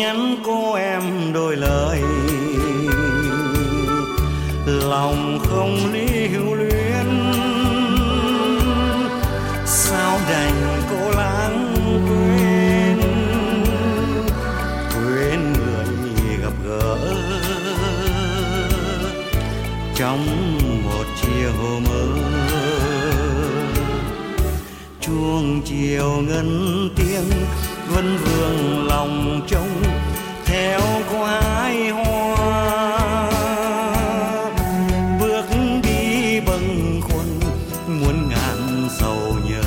nhắn cô em đôi lời. Lòng không lý hữu luyến. Sao đành cô lãng quên? Quên người gặp gỡ. Trong một chiều mơ. Chuông chiều ngân tiếng vẫn vương lòng trông theo quái hoa. Bước đi bâng khuâng muôn ngàn sầu nhớ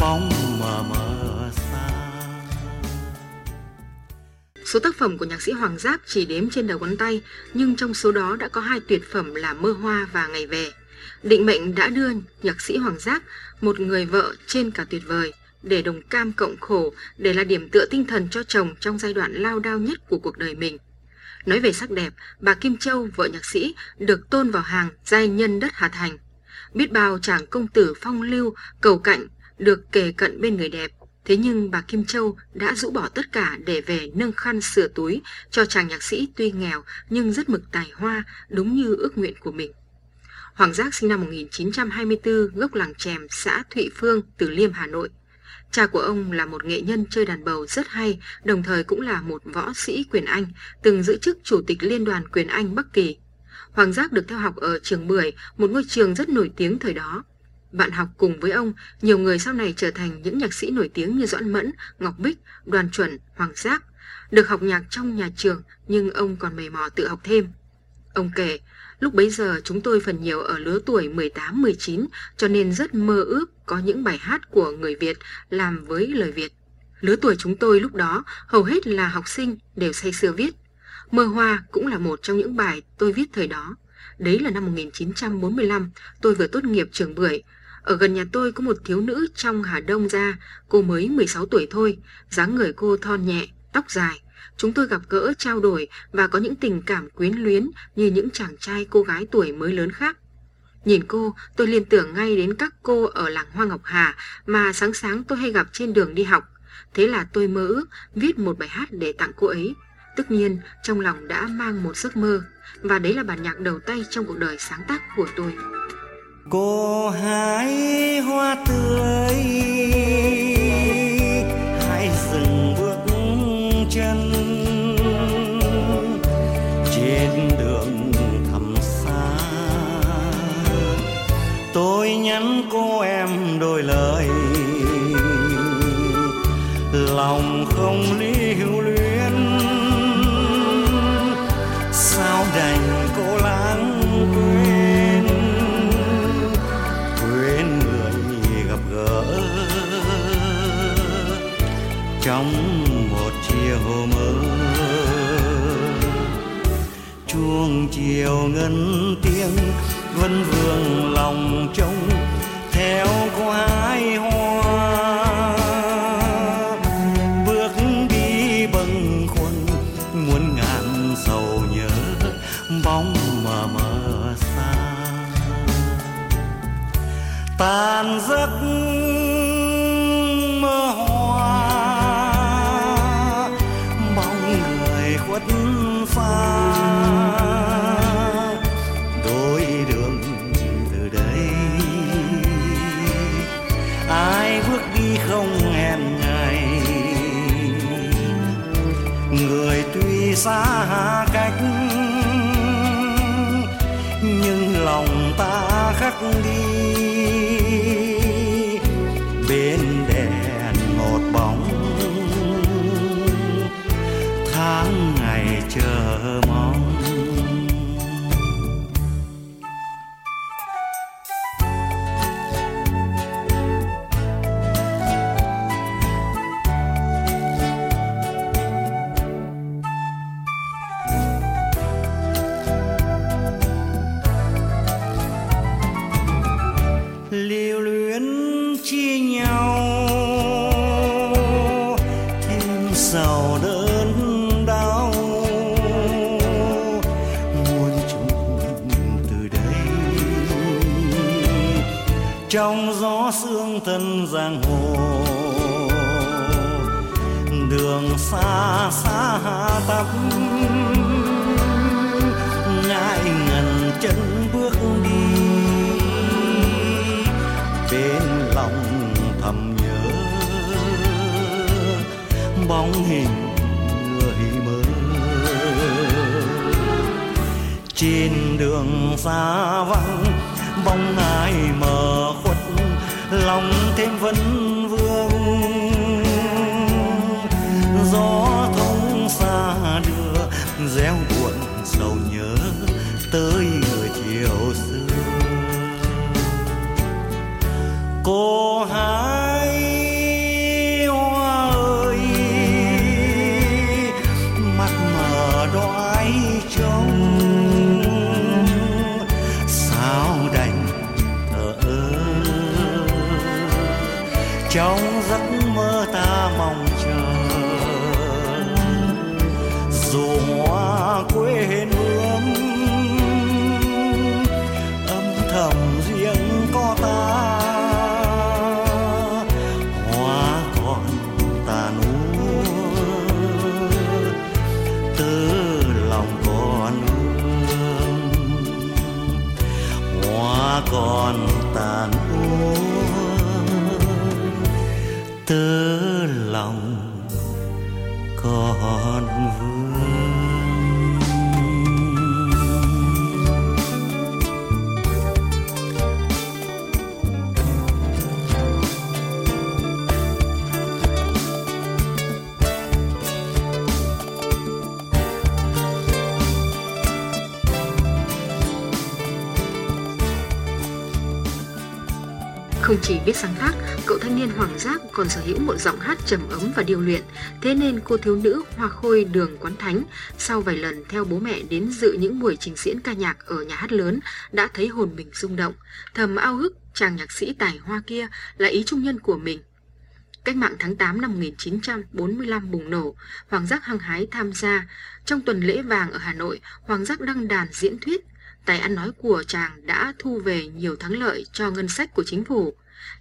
bóng mờ mờ xa. Số tác phẩm của nhạc sĩ Hoàng Giáp chỉ đếm trên đầu ngón tay, nhưng trong số đó đã có hai tuyệt phẩm là Mơ Hoa và Ngày Về. Định mệnh đã đưa nhạc sĩ Hoàng Giáp một người vợ trên cả tuyệt vời, để đồng cam cộng khổ, để là điểm tựa tinh thần cho chồng trong giai đoạn lao đao nhất của cuộc đời mình. Nói về sắc đẹp, bà Kim Châu, vợ nhạc sĩ, được tôn vào hàng giai nhân đất Hà Thành. Biết bao chàng công tử phong lưu, cầu cạnh, được kề cận bên người đẹp. Thế nhưng bà Kim Châu đã rũ bỏ tất cả để về nâng khăn sửa túi cho chàng nhạc sĩ tuy nghèo nhưng rất mực tài hoa, đúng như ước nguyện của mình. Hoàng Giác sinh năm 1924, gốc làng Chèm, xã Thụy Phương, Từ Liêm, Hà Nội. Cha của ông là một nghệ nhân chơi đàn bầu rất hay, đồng thời cũng là một võ sĩ quyền Anh, từng giữ chức Chủ tịch Liên đoàn quyền Anh Bắc Kỳ. Hoàng Giác được theo học ở trường Bưởi, một ngôi trường rất nổi tiếng thời đó. Bạn học cùng với ông, nhiều người sau này trở thành những nhạc sĩ nổi tiếng như Doãn Mẫn, Ngọc Bích, Đoàn Chuẩn, Hoàng Giác. Được học nhạc trong nhà trường, nhưng ông còn mầy mò tự học thêm. Ông kể, lúc bấy giờ chúng tôi phần nhiều ở lứa tuổi 18-19 cho nên rất mơ ước có những bài hát của người Việt làm với lời Việt. Lứa tuổi chúng tôi lúc đó hầu hết là học sinh đều say sưa viết. Mơ Hoa cũng là một trong những bài tôi viết thời đó. Đấy là năm 1945, tôi vừa tốt nghiệp trường Bưởi. Ở gần nhà tôi có một thiếu nữ trong Hà Đông ra, cô mới 16 tuổi thôi, dáng người cô thon nhẹ, tóc dài. Chúng tôi gặp gỡ, trao đổi và có những tình cảm quyến luyến như những chàng trai cô gái tuổi mới lớn khác. Nhìn cô, tôi liên tưởng ngay đến các cô ở làng Hoa Ngọc Hà mà sáng sáng tôi hay gặp trên đường đi học. Thế là tôi mơ ước viết một bài hát để tặng cô ấy. Tất nhiên, trong lòng đã mang một giấc mơ. Và đấy là bản nhạc đầu tay trong cuộc đời sáng tác của tôi. cô hái hoa tươi nhắn cô em đôi lời. Lòng không lý hữu luyến. Sao đành cô lãng quên? Quên người gặp gỡ. Trong một chiều mơ, chuông chiều ngân tiếng vẫn vương lòng trông theo quái hoa. Bước đi bâng khuâng, muôn ngàn sầu nhớ bóng mờ mờ xa. Tàn giấc xa cách. Nhưng lòng ta khắc đi. Trong gió sương thân giang hồ. Đường xa xa tắm ngại ngần chân bước đi. Bên lòng thầm nhớ, bóng hình người mơ. Trên đường xa vắng, bóng ai mờ? Lòng thêm vấn Không chỉ biết sáng tác, cậu thanh niên Hoàng Giác còn sở hữu một giọng hát trầm ấm và điêu luyện. Thế nên cô thiếu nữ Hoa Khôi Đường Quán Thánh sau vài lần theo bố mẹ đến dự những buổi trình diễn ca nhạc ở nhà hát lớn đã thấy hồn mình rung động, thầm ao ước chàng nhạc sĩ tài hoa kia là ý trung nhân của mình. Cách mạng tháng 8 năm 1945 bùng nổ, Hoàng Giác hăng hái tham gia. Trong tuần lễ vàng ở Hà Nội, Hoàng Giác đăng đàn diễn thuyết. Tài ăn nói của chàng đã thu về nhiều thắng lợi cho ngân sách của chính phủ.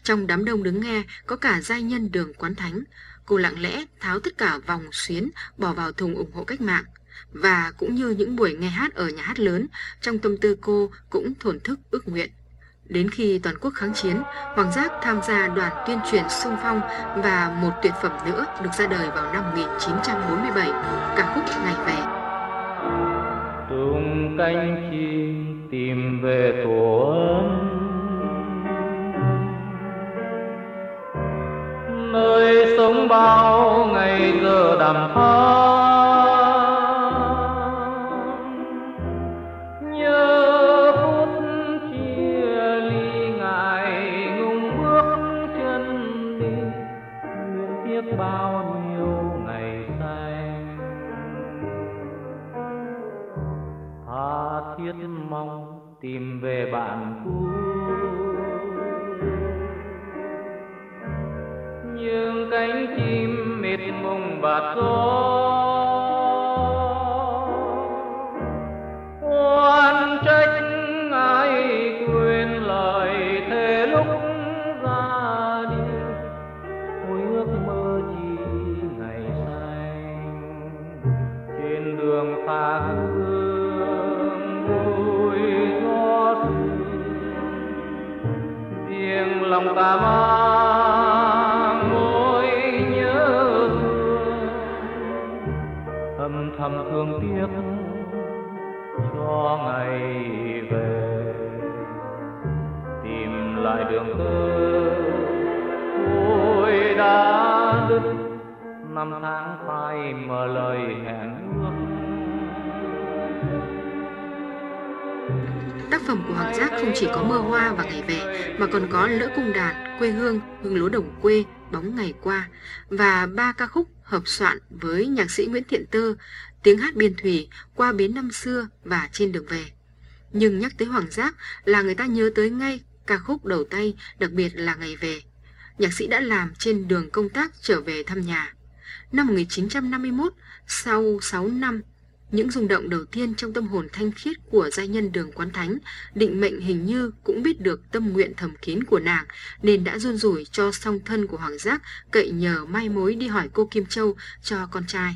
Trong đám đông đứng nghe có cả giai nhân đường quán thánh. Cô lặng lẽ tháo tất cả vòng xuyến bỏ vào thùng ủng hộ cách mạng. Và cũng như những buổi nghe hát ở nhà hát lớn, trong tâm tư cô cũng thổn thức ước nguyện. Đến khi toàn quốc kháng chiến, Hoàng Giác tham gia đoàn tuyên truyền sung phong và một tuyệt phẩm nữa được ra đời vào năm 1947, ca khúc Ngày về. tung cánh chim tìm về tổ ấm nơi sống bao ngày giờ đàm phán. Nhớ phút chia ly ngại ngùng bước chân đi luyến tiếc bao nhiêu ngày say. Tha thiết mong tìm về bạn cũ và mang mối nhớ thương. Âm thầm thương tiếc cho ngày về. Tìm lại đường tơ ôi đã đứt. Năm tháng phai mở lời hẹn Tác phẩm của Hoàng Giác không chỉ có mơ hoa và ngày về mà còn có lỡ cung đàn, quê hương, hương lúa đồng quê, bóng ngày qua và ba ca khúc hợp soạn với nhạc sĩ Nguyễn Thiện Tơ, tiếng hát biên thủy, qua bến năm xưa và trên đường về. Nhưng nhắc tới Hoàng Giác là người ta nhớ tới ngay ca khúc đầu tay, đặc biệt là ngày về. Nhạc sĩ đã làm trên đường công tác trở về thăm nhà. Năm 1951, sau 6 năm những rung động đầu tiên trong tâm hồn thanh khiết của giai nhân đường quán thánh, định mệnh hình như cũng biết được tâm nguyện thầm kín của nàng, nên đã run rủi cho song thân của Hoàng Giác cậy nhờ mai mối đi hỏi cô Kim Châu cho con trai.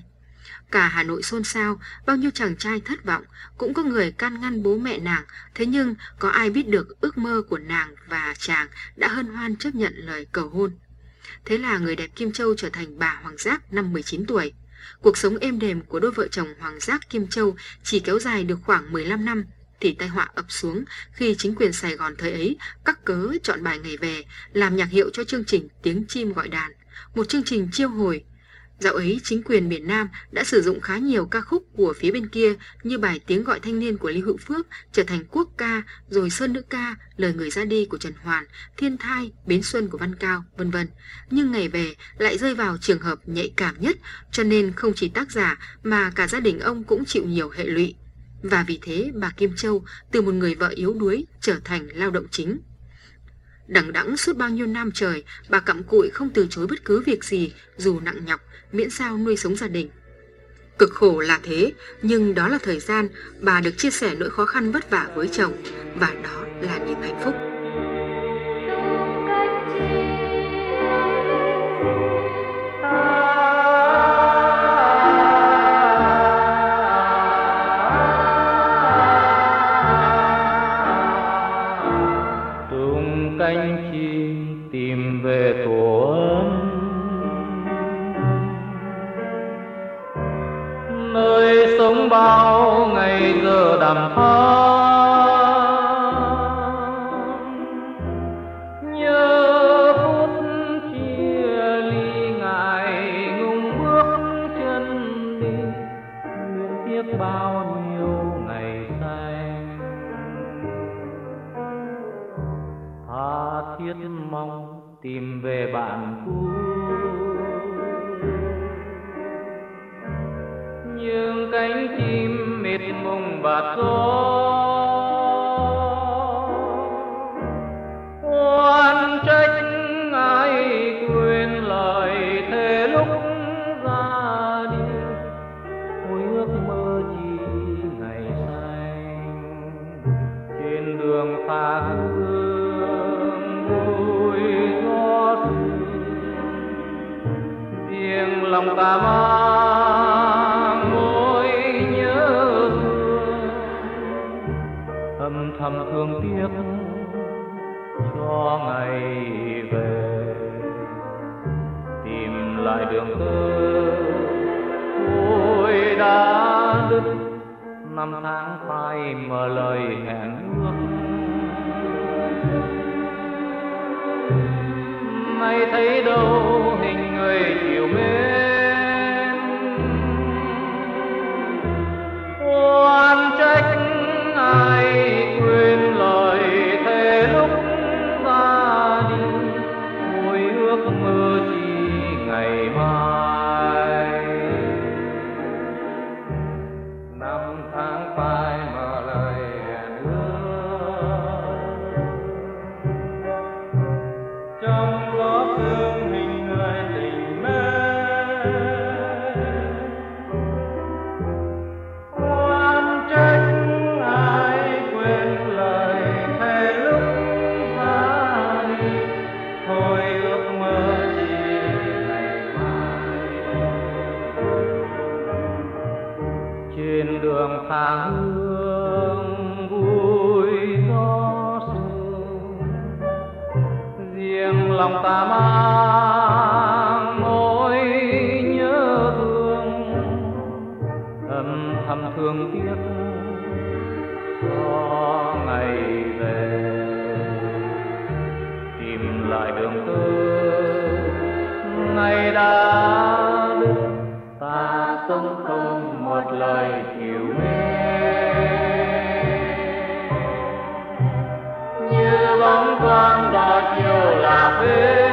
Cả Hà Nội xôn xao, bao nhiêu chàng trai thất vọng, cũng có người can ngăn bố mẹ nàng, thế nhưng có ai biết được ước mơ của nàng và chàng đã hân hoan chấp nhận lời cầu hôn. Thế là người đẹp Kim Châu trở thành bà Hoàng Giác năm 19 tuổi. Cuộc sống êm đềm của đôi vợ chồng Hoàng Giác Kim Châu chỉ kéo dài được khoảng 15 năm thì tai họa ập xuống khi chính quyền Sài Gòn thời ấy cắt cớ chọn bài ngày về làm nhạc hiệu cho chương trình Tiếng chim gọi đàn, một chương trình chiêu hồi Dạo ấy, chính quyền miền Nam đã sử dụng khá nhiều ca khúc của phía bên kia như bài Tiếng gọi thanh niên của Lưu Hữu Phước trở thành quốc ca, rồi Sơn Nữ ca, Lời người ra đi của Trần Hoàn, Thiên thai, Bến Xuân của Văn Cao, vân vân. Nhưng ngày về lại rơi vào trường hợp nhạy cảm nhất, cho nên không chỉ tác giả mà cả gia đình ông cũng chịu nhiều hệ lụy. Và vì thế bà Kim Châu từ một người vợ yếu đuối trở thành lao động chính. Đằng đẵng suốt bao nhiêu năm trời, bà cặm cụi không từ chối bất cứ việc gì, dù nặng nhọc, miễn sao nuôi sống gia đình. Cực khổ là thế, nhưng đó là thời gian bà được chia sẻ nỗi khó khăn vất vả với chồng, và đó là niềm hạnh phúc. Thầm thương tiếc cho ngày về. Tìm lại đường tơ vui đã đứt, năm tháng phai mờ lời hẹn ước. Nay thấy đâu hình người ngầm thầm thương tiếc. Cho ngày về, tìm lại đường tơ ngày đã đứt ta sống không một lời hiểu mến như bóng quang đỏ chiều là về